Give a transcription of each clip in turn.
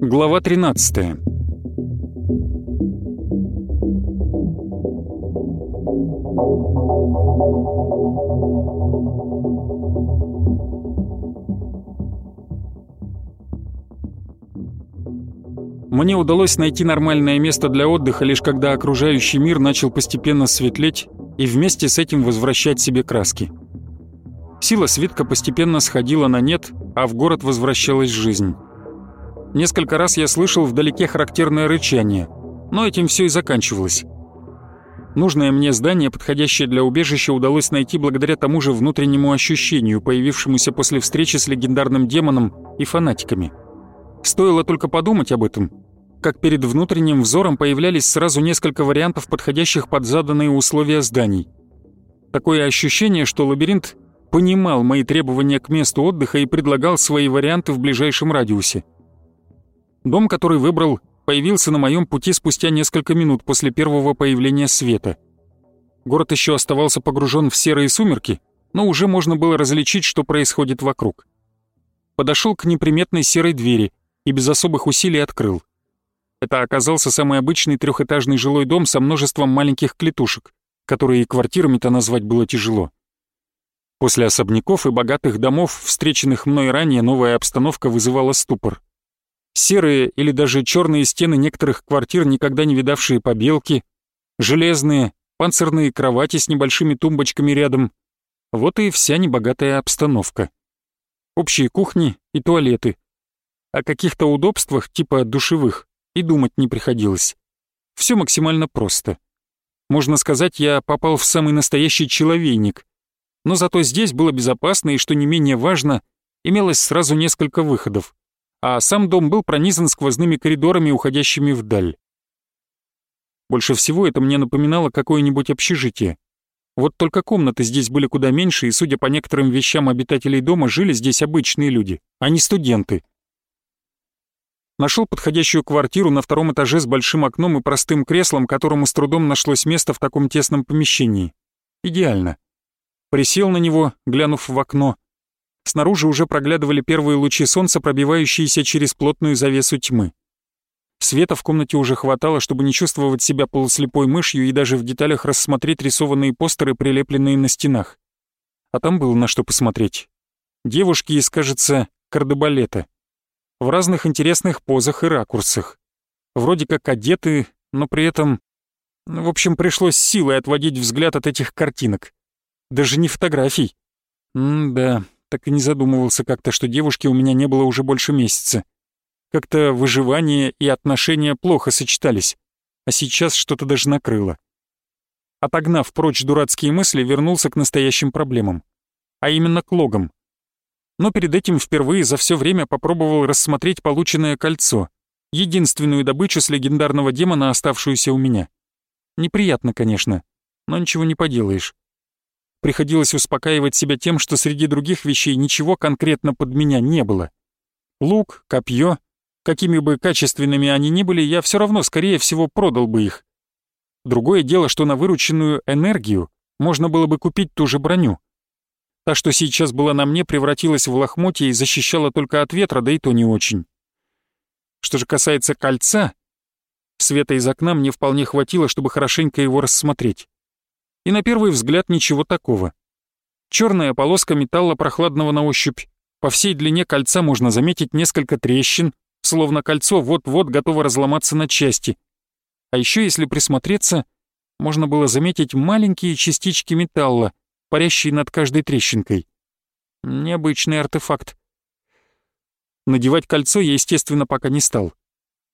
Глава 13 Мне удалось найти нормальное место для отдыха лишь когда окружающий мир начал постепенно светлеть и вместе с этим возвращать себе краски. Сила свитка постепенно сходила на нет, а в город возвращалась жизнь. Несколько раз я слышал вдалеке характерное рычание, но этим все и заканчивалось. Нужное мне здание, подходящее для убежища, удалось найти благодаря тому же внутреннему ощущению, появившемуся после встречи с легендарным демоном и фанатиками. Стоило только подумать об этом, как перед внутренним взором появлялись сразу несколько вариантов, подходящих под заданные условия зданий. Такое ощущение, что лабиринт понимал мои требования к месту отдыха и предлагал свои варианты в ближайшем радиусе. Дом, который выбрал, появился на моем пути спустя несколько минут после первого появления света. Город еще оставался погружен в серые сумерки, но уже можно было различить, что происходит вокруг. Подошел к неприметной серой двери и без особых усилий открыл. Это оказался самый обычный трехэтажный жилой дом со множеством маленьких клетушек, которые и квартирами-то назвать было тяжело. После особняков и богатых домов, встреченных мной ранее, новая обстановка вызывала ступор. Серые или даже черные стены некоторых квартир, никогда не видавшие побелки, железные, панцирные кровати с небольшими тумбочками рядом. Вот и вся небогатая обстановка. Общие кухни и туалеты. О каких-то удобствах, типа душевых, и думать не приходилось. Все максимально просто. Можно сказать, я попал в самый настоящий человейник. Но зато здесь было безопасно и, что не менее важно, имелось сразу несколько выходов а сам дом был пронизан сквозными коридорами, уходящими вдаль. Больше всего это мне напоминало какое-нибудь общежитие. Вот только комнаты здесь были куда меньше, и, судя по некоторым вещам обитателей дома, жили здесь обычные люди, а не студенты. Нашел подходящую квартиру на втором этаже с большим окном и простым креслом, которому с трудом нашлось место в таком тесном помещении. Идеально. Присел на него, глянув в окно, Снаружи уже проглядывали первые лучи солнца, пробивающиеся через плотную завесу тьмы. Света в комнате уже хватало, чтобы не чувствовать себя полуслепой мышью и даже в деталях рассмотреть рисованные постеры, прилепленные на стенах. А там было на что посмотреть. Девушки из, кажется, кардебалета. В разных интересных позах и ракурсах. Вроде как одеты, но при этом... Ну, в общем, пришлось силой отводить взгляд от этих картинок. Даже не фотографий. М-да, так и не задумывался как-то, что девушки у меня не было уже больше месяца. Как-то выживание и отношения плохо сочетались, а сейчас что-то даже накрыло. Отогнав прочь дурацкие мысли, вернулся к настоящим проблемам, а именно к логам. Но перед этим впервые за все время попробовал рассмотреть полученное кольцо, единственную добычу с легендарного демона, оставшуюся у меня. Неприятно, конечно, но ничего не поделаешь. Приходилось успокаивать себя тем, что среди других вещей ничего конкретно под меня не было. Лук, копье, какими бы качественными они ни были, я все равно, скорее всего, продал бы их. Другое дело, что на вырученную энергию можно было бы купить ту же броню. Та, что сейчас была на мне, превратилась в лохмотье и защищала только от ветра, да и то не очень. Что же касается кольца, света из окна мне вполне хватило, чтобы хорошенько его рассмотреть и на первый взгляд ничего такого. Черная полоска металла прохладного на ощупь. По всей длине кольца можно заметить несколько трещин, словно кольцо вот-вот готово разломаться на части. А еще, если присмотреться, можно было заметить маленькие частички металла, парящие над каждой трещинкой. Необычный артефакт. Надевать кольцо я, естественно, пока не стал.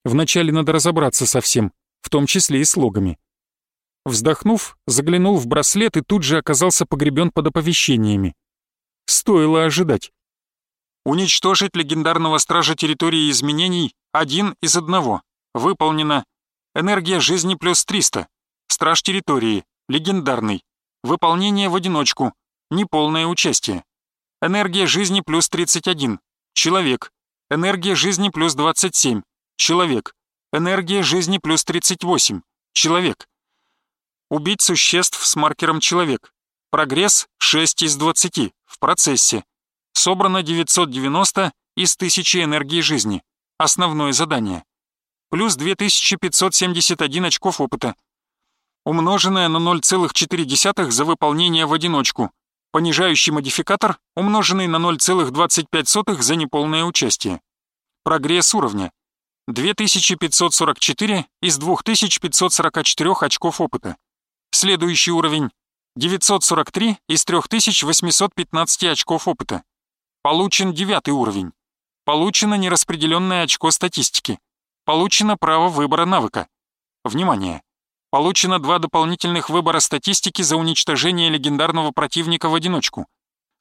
Вначале надо разобраться со всем, в том числе и с логами. Вздохнув, заглянул в браслет и тут же оказался погребен под оповещениями. Стоило ожидать. Уничтожить легендарного стража территории изменений один из одного. Выполнено. Энергия жизни плюс 300. Страж территории. Легендарный. Выполнение в одиночку. Неполное участие. Энергия жизни плюс 31. Человек. Энергия жизни плюс 27. Человек. Энергия жизни плюс 38. Человек. Убить существ с маркером «Человек». Прогресс 6 из 20 в процессе. Собрано 990 из 1000 энергии жизни. Основное задание. Плюс 2571 очков опыта. Умноженное на 0,4 за выполнение в одиночку. Понижающий модификатор, умноженный на 0,25 за неполное участие. Прогресс уровня. 2544 из 2544 очков опыта. Следующий уровень 943 из 3815 очков опыта. Получен девятый уровень. Получено нераспределенное очко статистики. Получено право выбора навыка. Внимание! Получено два дополнительных выбора статистики за уничтожение легендарного противника в одиночку.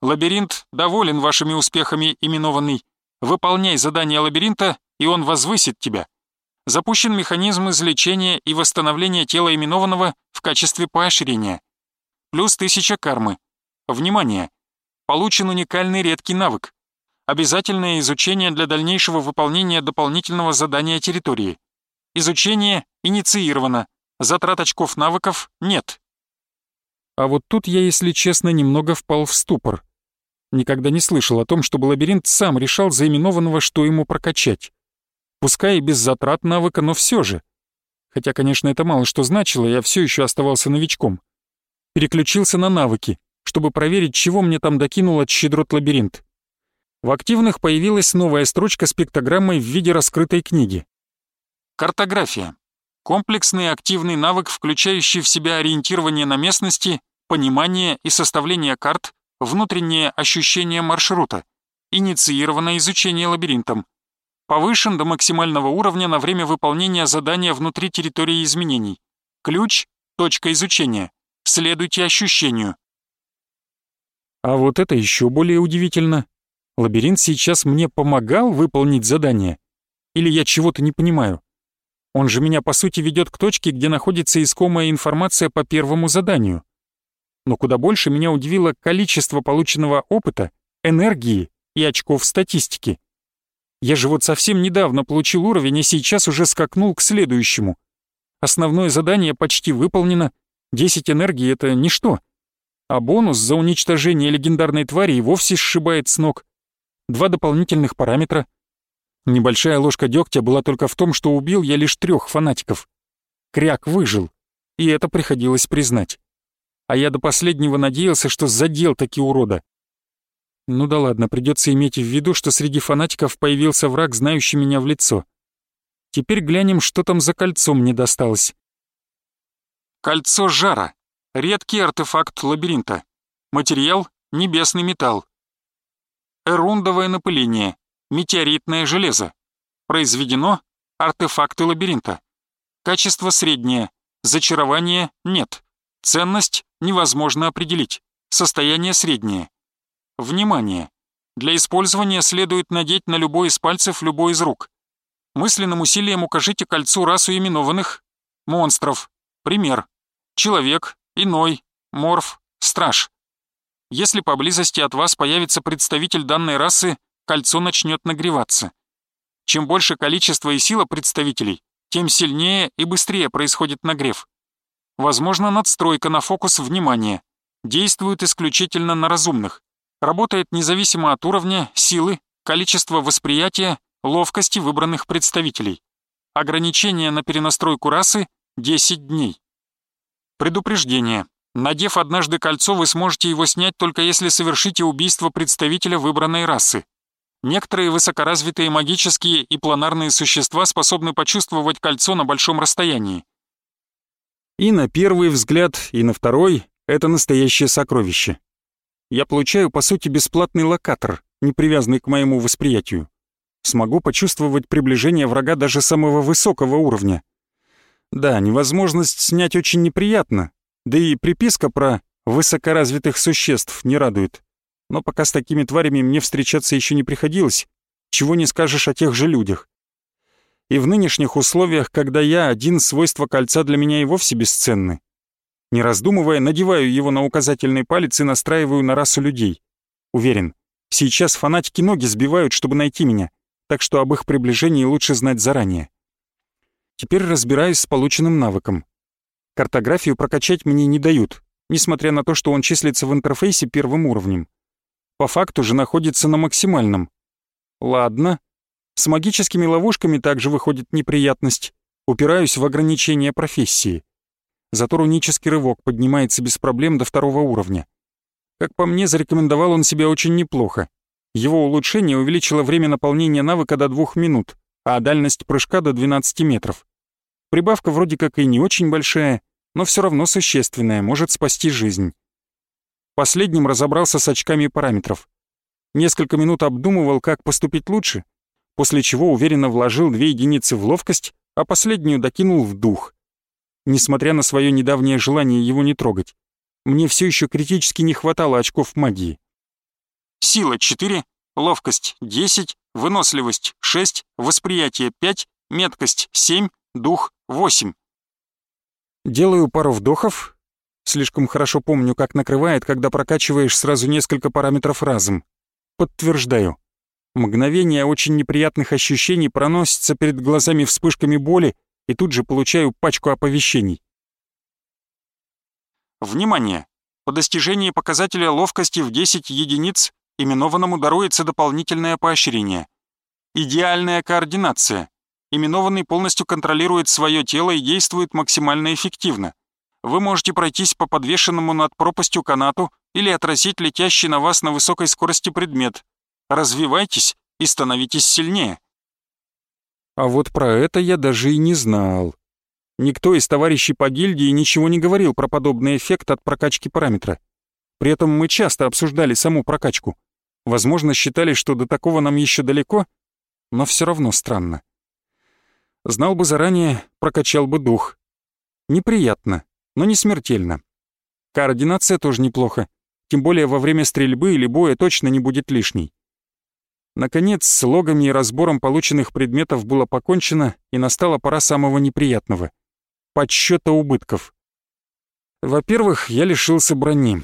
Лабиринт доволен вашими успехами, именованный. Выполняй задание лабиринта, и он возвысит тебя. Запущен механизм излечения и восстановления тела именованного в качестве поощрения плюс 1000 кармы. Внимание! Получен уникальный редкий навык. Обязательное изучение для дальнейшего выполнения дополнительного задания территории. Изучение инициировано. Затрат очков навыков нет. А вот тут я, если честно, немного впал в ступор. Никогда не слышал о том, чтобы лабиринт сам решал за именованного, что ему прокачать. Пускай и без затрат навыка, но все же. Хотя, конечно, это мало что значило, я все еще оставался новичком переключился на навыки, чтобы проверить, чего мне там докинул от щедрот лабиринт. В активных появилась новая строчка с пиктограммой в виде раскрытой книги. Картография. Комплексный активный навык, включающий в себя ориентирование на местности, понимание и составление карт, внутреннее ощущение маршрута, инициированное изучение лабиринтом, повышен до максимального уровня на время выполнения задания внутри территории изменений. Ключ — точка изучения. Следуйте ощущению. А вот это еще более удивительно. Лабиринт сейчас мне помогал выполнить задание? Или я чего-то не понимаю? Он же меня, по сути, ведет к точке, где находится искомая информация по первому заданию. Но куда больше меня удивило количество полученного опыта, энергии и очков статистики. Я же вот совсем недавно получил уровень и сейчас уже скакнул к следующему. Основное задание почти выполнено, 10 энергии — это ничто. А бонус за уничтожение легендарной твари и вовсе сшибает с ног. Два дополнительных параметра. Небольшая ложка дегтя была только в том, что убил я лишь трех фанатиков. Кряк выжил, и это приходилось признать. А я до последнего надеялся, что задел таки урода. Ну да ладно, придется иметь в виду, что среди фанатиков появился враг, знающий меня в лицо. Теперь глянем, что там за кольцо мне досталось. Кольцо жара. Редкий артефакт лабиринта. Материал — небесный металл. Эрундовое напыление. Метеоритное железо. Произведено артефакты лабиринта. Качество среднее. Зачарование нет. Ценность невозможно определить. Состояние среднее. Внимание! Для использования следует надеть на любой из пальцев любой из рук. Мысленным усилием укажите кольцу расу именованных монстров, Пример. Человек, иной, морф, страж. Если поблизости от вас появится представитель данной расы, кольцо начнет нагреваться. Чем больше количество и сила представителей, тем сильнее и быстрее происходит нагрев. Возможно, надстройка на фокус внимания. Действует исключительно на разумных. Работает независимо от уровня, силы, количества восприятия, ловкости выбранных представителей. Ограничение на перенастройку расы 10 дней. Предупреждение. Надев однажды кольцо, вы сможете его снять только если совершите убийство представителя выбранной расы. Некоторые высокоразвитые магические и планарные существа способны почувствовать кольцо на большом расстоянии. И на первый взгляд, и на второй — это настоящее сокровище. Я получаю, по сути, бесплатный локатор, не привязанный к моему восприятию. Смогу почувствовать приближение врага даже самого высокого уровня. Да, невозможность снять очень неприятно, да и приписка про высокоразвитых существ не радует. Но пока с такими тварями мне встречаться еще не приходилось, чего не скажешь о тех же людях. И в нынешних условиях, когда я один, свойства кольца для меня и вовсе бесценны. Не раздумывая, надеваю его на указательный палец и настраиваю на расу людей. Уверен, сейчас фанатики ноги сбивают, чтобы найти меня, так что об их приближении лучше знать заранее. Теперь разбираюсь с полученным навыком. Картографию прокачать мне не дают, несмотря на то, что он числится в интерфейсе первым уровнем. По факту же находится на максимальном. Ладно. С магическими ловушками также выходит неприятность. Упираюсь в ограничения профессии. Зато рунический рывок поднимается без проблем до второго уровня. Как по мне, зарекомендовал он себя очень неплохо. Его улучшение увеличило время наполнения навыка до двух минут, а дальность прыжка до 12 метров. Прибавка вроде как и не очень большая, но все равно существенная, может спасти жизнь. Последним разобрался с очками параметров. Несколько минут обдумывал, как поступить лучше, после чего уверенно вложил две единицы в ловкость, а последнюю докинул в дух. Несмотря на свое недавнее желание его не трогать, мне все еще критически не хватало очков магии. Сила 4, ловкость 10, выносливость 6, восприятие 5, меткость 7, дух 8. Делаю пару вдохов. Слишком хорошо помню, как накрывает, когда прокачиваешь сразу несколько параметров разом. Подтверждаю. Мгновение очень неприятных ощущений проносится перед глазами вспышками боли, и тут же получаю пачку оповещений. Внимание! По достижении показателя ловкости в 10 единиц именованному даруется дополнительное поощрение. Идеальная координация. Именованный полностью контролирует свое тело и действует максимально эффективно. Вы можете пройтись по подвешенному над пропастью канату или отразить летящий на вас на высокой скорости предмет. Развивайтесь и становитесь сильнее. А вот про это я даже и не знал. Никто из товарищей по гильдии ничего не говорил про подобный эффект от прокачки параметра. При этом мы часто обсуждали саму прокачку. Возможно, считали, что до такого нам еще далеко, но все равно странно. Знал бы заранее, прокачал бы дух. Неприятно, но не смертельно. Координация тоже неплохо, тем более во время стрельбы или боя точно не будет лишней. Наконец, с логами и разбором полученных предметов было покончено, и настала пора самого неприятного — подсчета убытков. Во-первых, я лишился брони.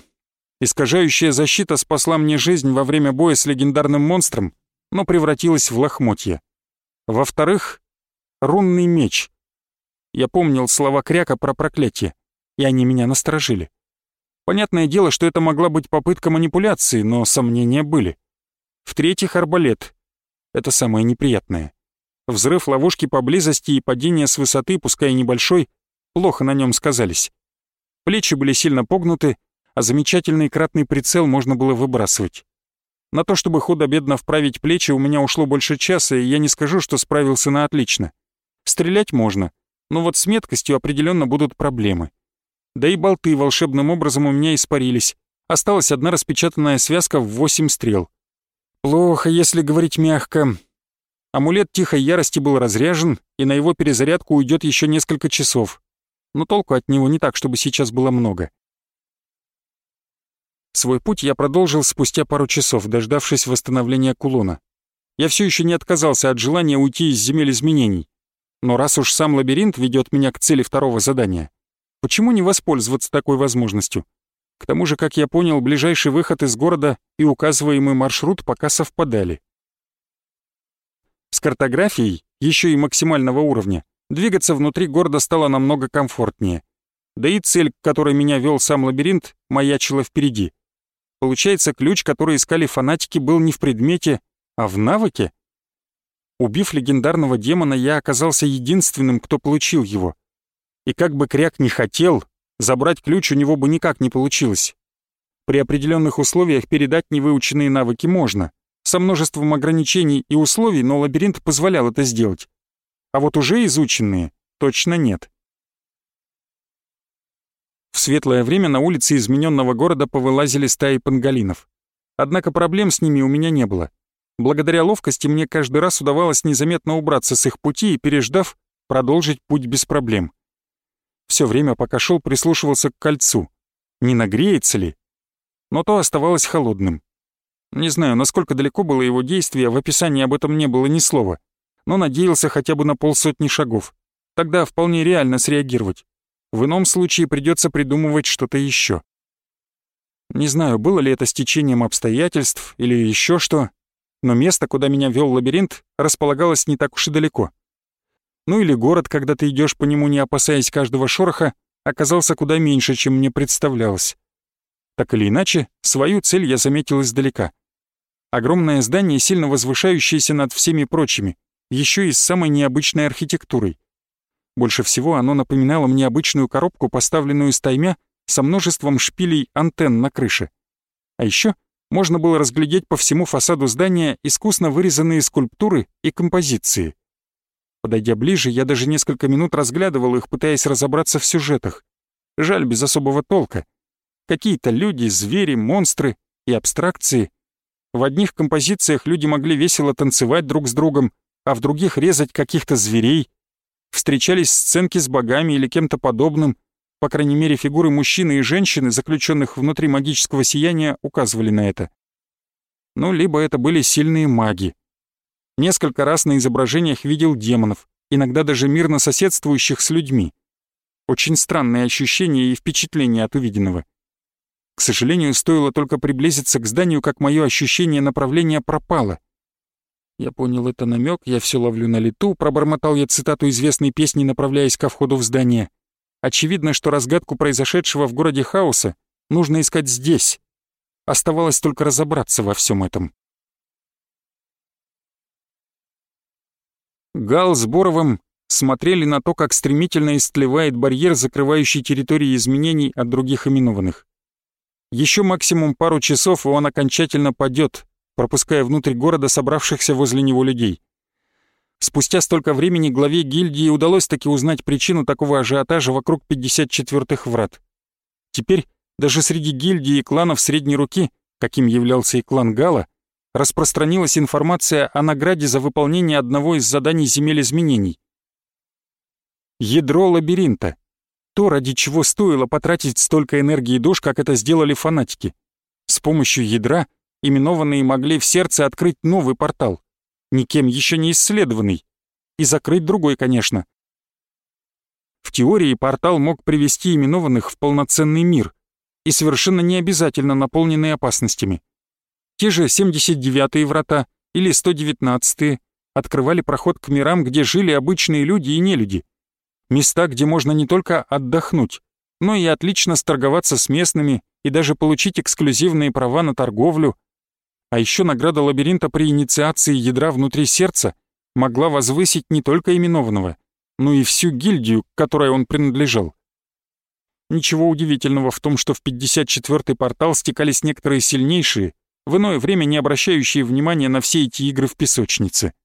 Искажающая защита спасла мне жизнь во время боя с легендарным монстром, но превратилась в лохмотья. Во-вторых, рунный меч. Я помнил слова Кряка про проклятие, и они меня насторожили. Понятное дело, что это могла быть попытка манипуляции, но сомнения были. В-третьих, арбалет. Это самое неприятное. Взрыв ловушки поблизости и падение с высоты, пускай небольшой, плохо на нем сказались. Плечи были сильно погнуты, а замечательный кратный прицел можно было выбрасывать. На то, чтобы худо-бедно вправить плечи, у меня ушло больше часа, и я не скажу, что справился на отлично. Стрелять можно, но вот с меткостью определенно будут проблемы. Да и болты волшебным образом у меня испарились. Осталась одна распечатанная связка в восемь стрел. Плохо, если говорить мягко. Амулет тихой ярости был разряжен, и на его перезарядку уйдет еще несколько часов. Но толку от него не так, чтобы сейчас было много. Свой путь я продолжил спустя пару часов, дождавшись восстановления кулона. Я все еще не отказался от желания уйти из земель изменений. Но раз уж сам лабиринт ведет меня к цели второго задания, почему не воспользоваться такой возможностью? К тому же, как я понял, ближайший выход из города и указываемый маршрут пока совпадали. С картографией, еще и максимального уровня, двигаться внутри города стало намного комфортнее. Да и цель, к которой меня вел сам лабиринт, маячила впереди. Получается, ключ, который искали фанатики, был не в предмете, а в навыке? Убив легендарного демона, я оказался единственным, кто получил его. И как бы Кряк не хотел, забрать ключ у него бы никак не получилось. При определенных условиях передать невыученные навыки можно, со множеством ограничений и условий, но лабиринт позволял это сделать. А вот уже изученные точно нет. В светлое время на улице измененного города повылазили стаи панголинов. Однако проблем с ними у меня не было. Благодаря ловкости мне каждый раз удавалось незаметно убраться с их пути и, переждав, продолжить путь без проблем. Все время, пока шел, прислушивался к кольцу. Не нагреется ли? Но то оставалось холодным. Не знаю, насколько далеко было его действие, в описании об этом не было ни слова, но надеялся хотя бы на полсотни шагов. Тогда вполне реально среагировать. В ином случае придется придумывать что-то еще. Не знаю, было ли это стечением обстоятельств или еще что, но место, куда меня вел лабиринт, располагалось не так уж и далеко. Ну или город, когда ты идешь по нему, не опасаясь каждого шороха, оказался куда меньше, чем мне представлялось. Так или иначе, свою цель я заметил издалека. Огромное здание, сильно возвышающееся над всеми прочими, еще и с самой необычной архитектурой. Больше всего оно напоминало мне обычную коробку, поставленную стаймя, со множеством шпилей антенн на крыше. А еще можно было разглядеть по всему фасаду здания искусно вырезанные скульптуры и композиции. Подойдя ближе, я даже несколько минут разглядывал их, пытаясь разобраться в сюжетах. Жаль, без особого толка. Какие-то люди, звери, монстры и абстракции. В одних композициях люди могли весело танцевать друг с другом, а в других резать каких-то зверей. Встречались сценки с богами или кем-то подобным, по крайней мере, фигуры мужчины и женщины, заключенных внутри магического сияния, указывали на это. Ну, либо это были сильные маги. Несколько раз на изображениях видел демонов, иногда даже мирно соседствующих с людьми. Очень странные ощущения и впечатления от увиденного. К сожалению, стоило только приблизиться к зданию, как мое ощущение направления пропало. Я понял это намек, я все ловлю на лету, пробормотал я цитату известной песни, направляясь ко входу в здание. Очевидно, что разгадку произошедшего в городе хаоса нужно искать здесь. Оставалось только разобраться во всем этом. Гал с Боровым смотрели на то, как стремительно истлевает барьер, закрывающий территории изменений от других именованных. Еще максимум пару часов, и он окончательно падет, пропуская внутрь города собравшихся возле него людей. Спустя столько времени главе гильдии удалось таки узнать причину такого ажиотажа вокруг 54-х врат. Теперь даже среди гильдии и кланов средней руки, каким являлся и клан Гала, распространилась информация о награде за выполнение одного из заданий земель изменений. Ядро лабиринта. То, ради чего стоило потратить столько энергии душ, как это сделали фанатики. С помощью ядра именованные могли в сердце открыть новый портал никем еще не исследованный. И закрыть другой, конечно. В теории портал мог привести именованных в полноценный мир и совершенно не обязательно наполненный опасностями. Те же 79-е врата или 119-е открывали проход к мирам, где жили обычные люди и нелюди. Места, где можно не только отдохнуть, но и отлично сторговаться с местными и даже получить эксклюзивные права на торговлю, а еще награда лабиринта при инициации ядра внутри сердца могла возвысить не только именованного, но и всю гильдию, к которой он принадлежал. Ничего удивительного в том, что в 54-й портал стекались некоторые сильнейшие, в иное время не обращающие внимания на все эти игры в песочнице —